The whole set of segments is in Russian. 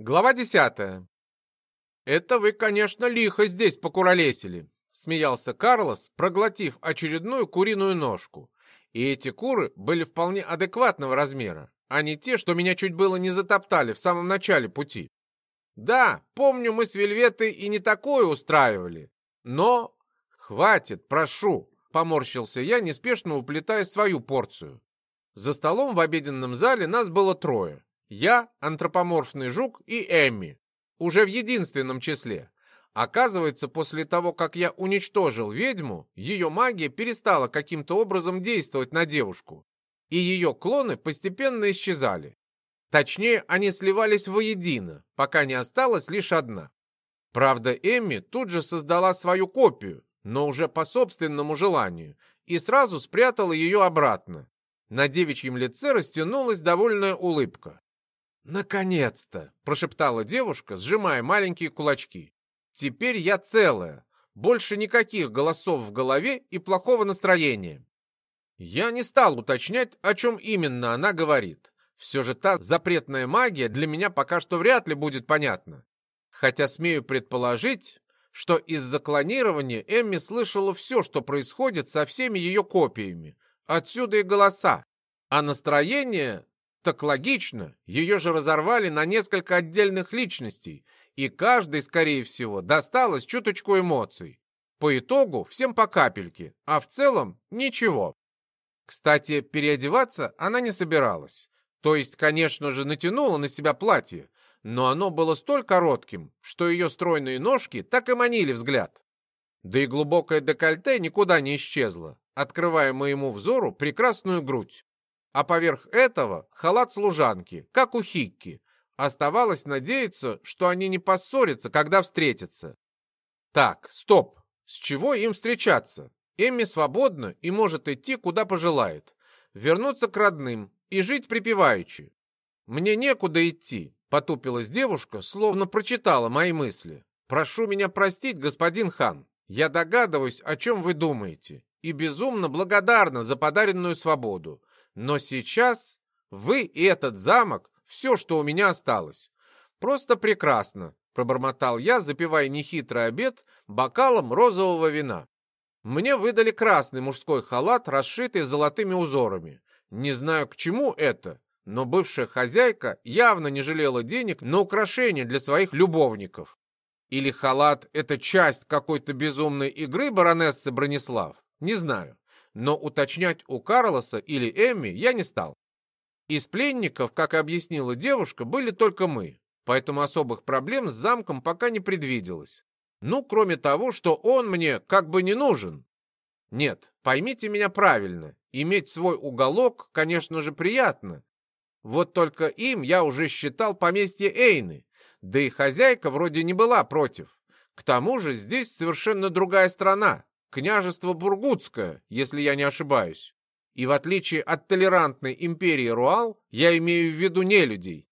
Глава десятая. «Это вы, конечно, лихо здесь покуролесили», — смеялся Карлос, проглотив очередную куриную ножку. И эти куры были вполне адекватного размера, а не те, что меня чуть было не затоптали в самом начале пути. Да, помню, мы с Вельветой и не такое устраивали. Но... Хватит, прошу, поморщился я, неспешно уплетая свою порцию. За столом в обеденном зале нас было трое. Я, антропоморфный жук и Эмми. Уже в единственном числе. Оказывается, после того, как я уничтожил ведьму, ее магия перестала каким-то образом действовать на девушку. И ее клоны постепенно исчезали. Точнее, они сливались воедино, пока не осталась лишь одна. Правда, Эмми тут же создала свою копию, но уже по собственному желанию, и сразу спрятала ее обратно. На девичьем лице растянулась довольная улыбка. «Наконец-то!» — прошептала девушка, сжимая маленькие кулачки. «Теперь я целая. Больше никаких голосов в голове и плохого настроения». Я не стал уточнять, о чем именно она говорит. Все же та запретная магия для меня пока что вряд ли будет понятна. Хотя смею предположить, что из-за клонирования Эмми слышала все, что происходит со всеми ее копиями. Отсюда и голоса. А настроение так логично, ее же разорвали на несколько отдельных личностей, и каждой, скорее всего, досталось чуточку эмоций. По итогу всем по капельке, а в целом ничего. Кстати, переодеваться она не собиралась. То есть, конечно же, натянула на себя платье, но оно было столь коротким, что ее стройные ножки так и манили взгляд. Да и глубокое декольте никуда не исчезло, открывая моему взору прекрасную грудь а поверх этого халат служанки, как у Хикки. Оставалось надеяться, что они не поссорятся, когда встретятся. Так, стоп, с чего им встречаться? Эмми свободна и может идти, куда пожелает. Вернуться к родным и жить припеваючи. Мне некуда идти, потупилась девушка, словно прочитала мои мысли. Прошу меня простить, господин хан. Я догадываюсь, о чем вы думаете, и безумно благодарна за подаренную свободу. Но сейчас вы и этот замок — все, что у меня осталось. Просто прекрасно, — пробормотал я, запивая нехитрый обед бокалом розового вина. Мне выдали красный мужской халат, расшитый золотыми узорами. Не знаю, к чему это, но бывшая хозяйка явно не жалела денег на украшения для своих любовников. Или халат — это часть какой-то безумной игры баронессы Бронислав? Не знаю но уточнять у Карлоса или Эмми я не стал. Из пленников, как объяснила девушка, были только мы, поэтому особых проблем с замком пока не предвиделось. Ну, кроме того, что он мне как бы не нужен. Нет, поймите меня правильно, иметь свой уголок, конечно же, приятно. Вот только им я уже считал поместье Эйны, да и хозяйка вроде не была против. К тому же здесь совершенно другая страна, княжество Бургутское, если я не ошибаюсь. И в отличие от толерантной империи Руал, я имею в виду не людей.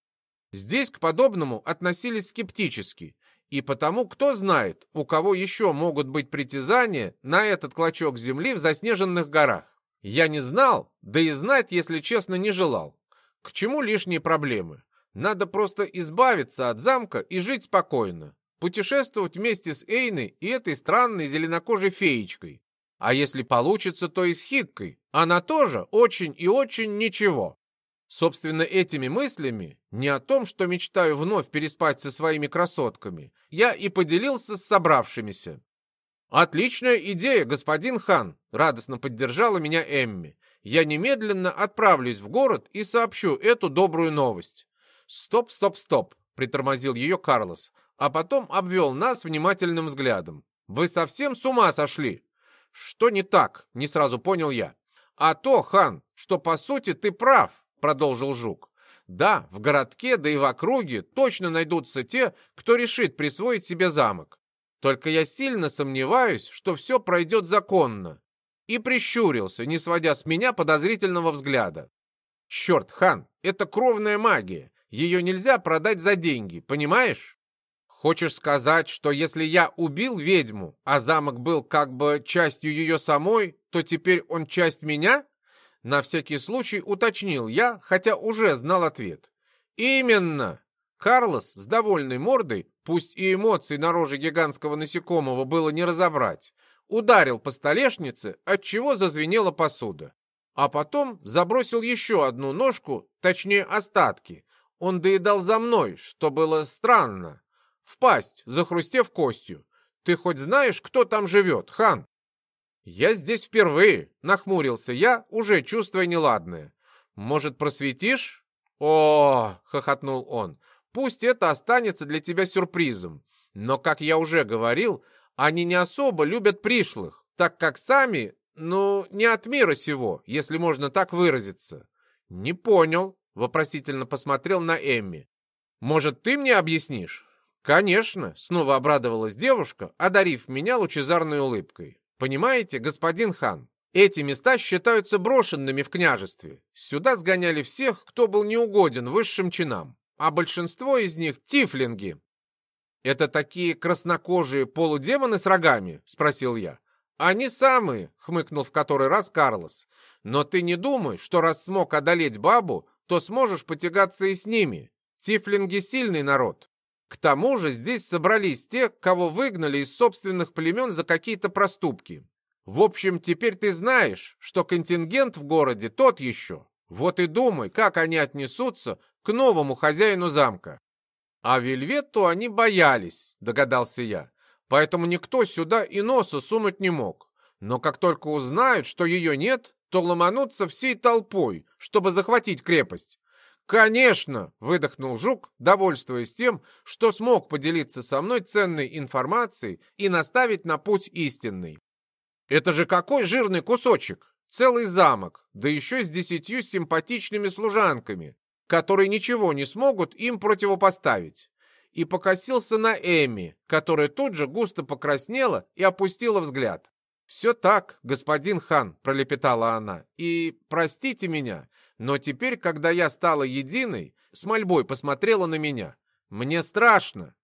Здесь к подобному относились скептически, и потому кто знает, у кого еще могут быть притязания на этот клочок земли в заснеженных горах. Я не знал, да и знать, если честно, не желал. К чему лишние проблемы? Надо просто избавиться от замка и жить спокойно путешествовать вместе с Эйной и этой странной зеленокожей феечкой. А если получится, то и с Хиккой. Она тоже очень и очень ничего. Собственно, этими мыслями, не о том, что мечтаю вновь переспать со своими красотками, я и поделился с собравшимися. «Отличная идея, господин хан!» — радостно поддержала меня Эмми. «Я немедленно отправлюсь в город и сообщу эту добрую новость». «Стоп, стоп, стоп!» — притормозил ее Карлос а потом обвел нас внимательным взглядом. «Вы совсем с ума сошли?» «Что не так?» — не сразу понял я. «А то, хан, что по сути ты прав», — продолжил Жук. «Да, в городке, да и в округе точно найдутся те, кто решит присвоить себе замок. Только я сильно сомневаюсь, что все пройдет законно». И прищурился, не сводя с меня подозрительного взгляда. «Черт, хан, это кровная магия. Ее нельзя продать за деньги, понимаешь?» Хочешь сказать, что если я убил ведьму, а замок был как бы частью ее самой, то теперь он часть меня? На всякий случай уточнил я, хотя уже знал ответ. Именно! Карлос с довольной мордой, пусть и эмоций на роже гигантского насекомого было не разобрать, ударил по столешнице, отчего зазвенела посуда. А потом забросил еще одну ножку, точнее остатки. Он доедал за мной, что было странно. В пасть, захрустев костью. Ты хоть знаешь, кто там живет, хан? Я здесь впервые, нахмурился я, уже чувствуя неладное. Может, просветишь? О, хохотнул он, пусть это останется для тебя сюрпризом. Но, как я уже говорил, они не особо любят пришлых, так как сами, ну, не от мира сего, если можно так выразиться. Не понял, вопросительно посмотрел на Эмми. Может, ты мне объяснишь? Конечно, снова обрадовалась девушка, одарив меня лучезарной улыбкой. Понимаете, господин хан, эти места считаются брошенными в княжестве. Сюда сгоняли всех, кто был неугоден высшим чинам, а большинство из них — тифлинги, «Это такие краснокожие полудемоны с рогами?» — спросил я. «Они самые», — хмыкнул в который раз Карлос. «Но ты не думай, что раз смог одолеть бабу, то сможешь потягаться и с ними. Тифлинги — сильный народ. К тому же здесь собрались те, кого выгнали из собственных племен за какие-то проступки. В общем, теперь ты знаешь, что контингент в городе тот еще. Вот и думай, как они отнесутся к новому хозяину замка. А Вельветту они боялись, догадался я. Поэтому никто сюда и носа сунуть не мог. Но как только узнают, что ее нет, то ломанутся всей толпой, чтобы захватить крепость. «Конечно!» — выдохнул Жук, довольствуясь тем, что смог поделиться со мной ценной информацией и наставить на путь истинный. «Это же какой жирный кусочек! Целый замок, да еще с десятью симпатичными служанками которые ничего не смогут им противопоставить, и покосился на Эми, которая тут же густо покраснела и опустила взгляд. «Все так, господин хан», — пролепетала она, — «и простите меня, но теперь, когда я стала единой, с мольбой посмотрела на меня. Мне страшно.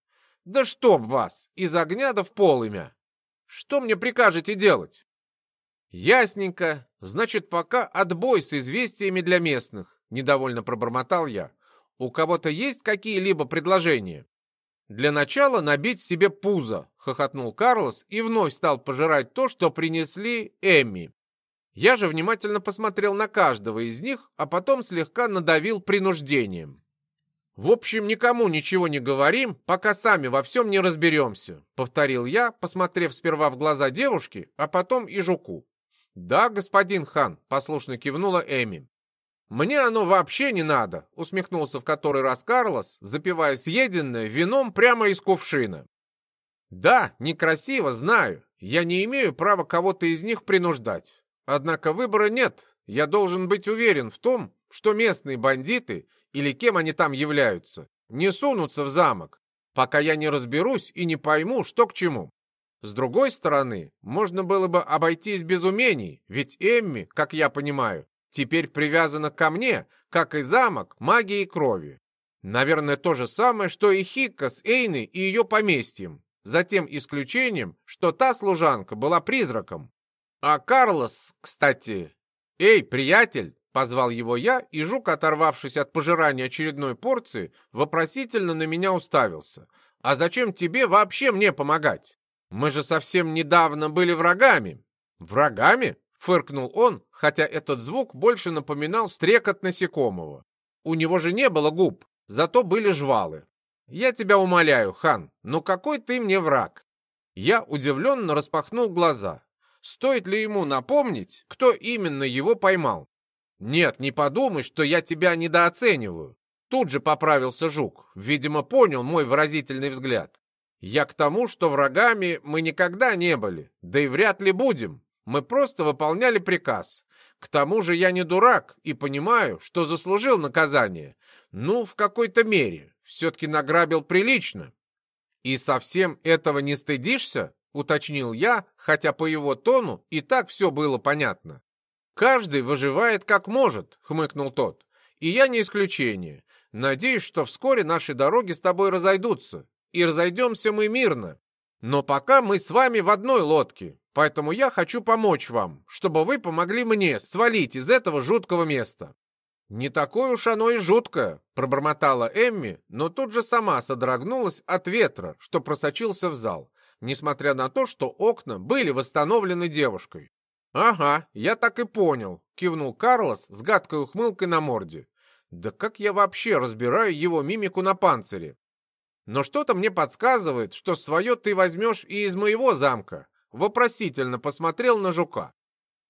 Да чтоб вас, из огня да в полымя! Что мне прикажете делать?» «Ясненько. Значит, пока отбой с известиями для местных. Недовольно пробормотал я. У кого-то есть какие-либо предложения? Для начала набить себе пузо, хохотнул Карлос и вновь стал пожирать то, что принесли Эмми. Я же внимательно посмотрел на каждого из них, а потом слегка надавил принуждением. «В общем, никому ничего не говорим, пока сами во всем не разберемся», — повторил я, посмотрев сперва в глаза девушки, а потом и жуку. «Да, господин хан», — послушно кивнула Эми. «Мне оно вообще не надо», — усмехнулся в который раз Карлос, запивая съеденное вином прямо из кувшина. «Да, некрасиво, знаю. Я не имею права кого-то из них принуждать. Однако выбора нет. Я должен быть уверен в том, что местные бандиты, или кем они там являются, не сунутся в замок, пока я не разберусь и не пойму, что к чему. С другой стороны, можно было бы обойтись без умений, ведь Эмми, как я понимаю, теперь привязана ко мне, как и замок магии крови. Наверное, то же самое, что и Хикка с Эйной и ее поместьем, за тем исключением, что та служанка была призраком. А Карлос, кстати... «Эй, приятель!» — позвал его я, и жук, оторвавшись от пожирания очередной порции, вопросительно на меня уставился. «А зачем тебе вообще мне помогать? Мы же совсем недавно были врагами». «Врагами?» Фыркнул он, хотя этот звук больше напоминал стрекот насекомого. У него же не было губ, зато были жвалы. «Я тебя умоляю, хан, ну какой ты мне враг?» Я удивленно распахнул глаза. Стоит ли ему напомнить, кто именно его поймал? «Нет, не подумай, что я тебя недооцениваю». Тут же поправился жук, видимо, понял мой выразительный взгляд. «Я к тому, что врагами мы никогда не были, да и вряд ли будем. Мы просто выполняли приказ. К тому же я не дурак и понимаю, что заслужил наказание. Ну, в какой-то мере. Все-таки награбил прилично. И совсем этого не стыдишься? Уточнил я, хотя по его тону и так все было понятно. «Каждый выживает как может», — хмыкнул тот. «И я не исключение. Надеюсь, что вскоре наши дороги с тобой разойдутся. И разойдемся мы мирно. Но пока мы с вами в одной лодке, Поэтому я хочу помочь вам, чтобы вы помогли мне свалить из этого жуткого места». «Не такое уж оно и жуткое», — пробормотала Эмми, но тут же сама содрогнулась от ветра, что просочился в зал, несмотря на то, что окна были восстановлены девушкой. «Ага, я так и понял», — кивнул Карлос с гадкой ухмылкой на морде. «Да как я вообще разбираю его мимику на панцире? Но что-то мне подсказывает, что свое ты возьмешь и из моего замка», — вопросительно посмотрел на жука.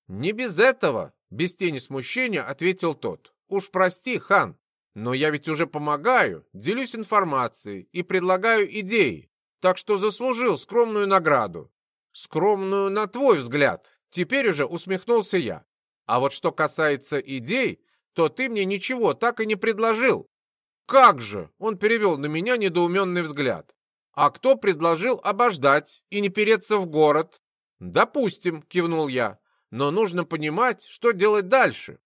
«Не без этого», — без тени смущения ответил тот. «Уж прости, хан, но я ведь уже помогаю, делюсь информацией и предлагаю идеи, так что заслужил скромную награду. Скромную на твой взгляд, Теперь уже усмехнулся я. А вот что касается идей, то ты мне ничего так и не предложил. Как же? Он перевел на меня недоуменный взгляд. А кто предложил обождать и не переться в город? Допустим, кивнул я. Но нужно понимать, что делать дальше.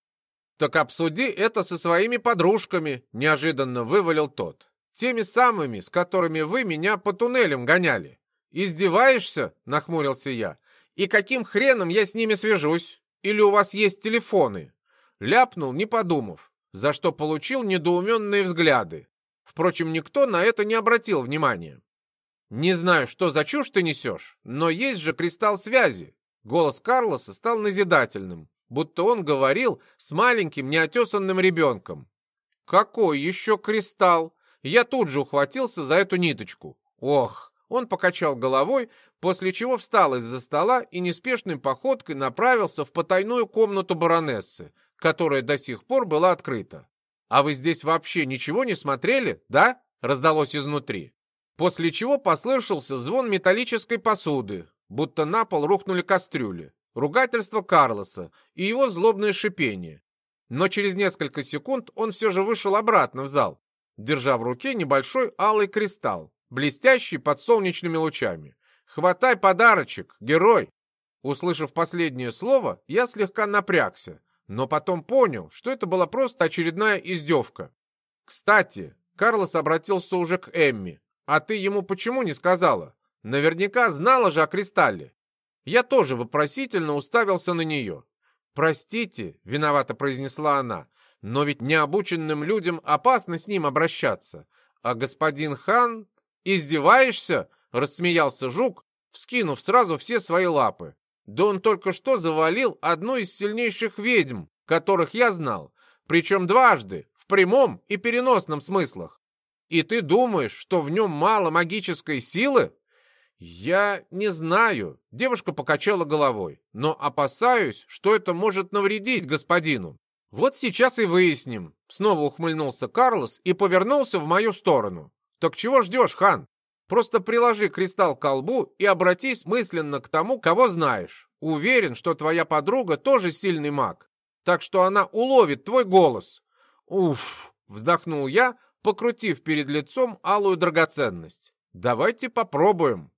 Так обсуди это со своими подружками, неожиданно вывалил тот. Теми самыми, с которыми вы меня по туннелям гоняли. Издеваешься? Нахмурился я. И каким хреном я с ними свяжусь? Или у вас есть телефоны?» Ляпнул, не подумав, за что получил недоуменные взгляды. Впрочем, никто на это не обратил внимания. «Не знаю, что за чушь ты несешь, но есть же кристалл связи». Голос Карлоса стал назидательным, будто он говорил с маленьким неотесанным ребенком. «Какой еще кристалл?» Я тут же ухватился за эту ниточку. «Ох, он покачал головой, после чего встал из-за стола и неспешной походкой направился в потайную комнату баронессы, которая до сих пор была открыта. «А вы здесь вообще ничего не смотрели, да?» — раздалось изнутри. После чего послышался звон металлической посуды, будто на пол рухнули кастрюли, ругательство Карлоса и его злобное шипение. Но через несколько секунд он все же вышел обратно в зал, держа в руке небольшой алый кристалл, блестящий под солнечными лучами. «Хватай подарочек, герой!» Услышав последнее слово, я слегка напрягся, но потом понял, что это была просто очередная издевка. «Кстати, Карлос обратился уже к Эмми. А ты ему почему не сказала? Наверняка знала же о кристалле». Я тоже вопросительно уставился на нее. «Простите», — виновато произнесла она, «но ведь необученным людям опасно с ним обращаться, а господин хан «Издеваешься?» — рассмеялся жук, вскинув сразу все свои лапы. «Да он только что завалил одну из сильнейших ведьм, которых я знал, причем дважды, в прямом и переносном смыслах. И ты думаешь, что в нем мало магической силы?» «Я не знаю», — девушка покачала головой, «но опасаюсь, что это может навредить господину». «Вот сейчас и выясним», — снова ухмыльнулся Карлос и повернулся в мою сторону. Так чего ждешь, хан? Просто приложи кристалл к колбу и обратись мысленно к тому, кого знаешь. Уверен, что твоя подруга тоже сильный маг, так что она уловит твой голос. Уф, вздохнул я, покрутив перед лицом алую драгоценность. Давайте попробуем.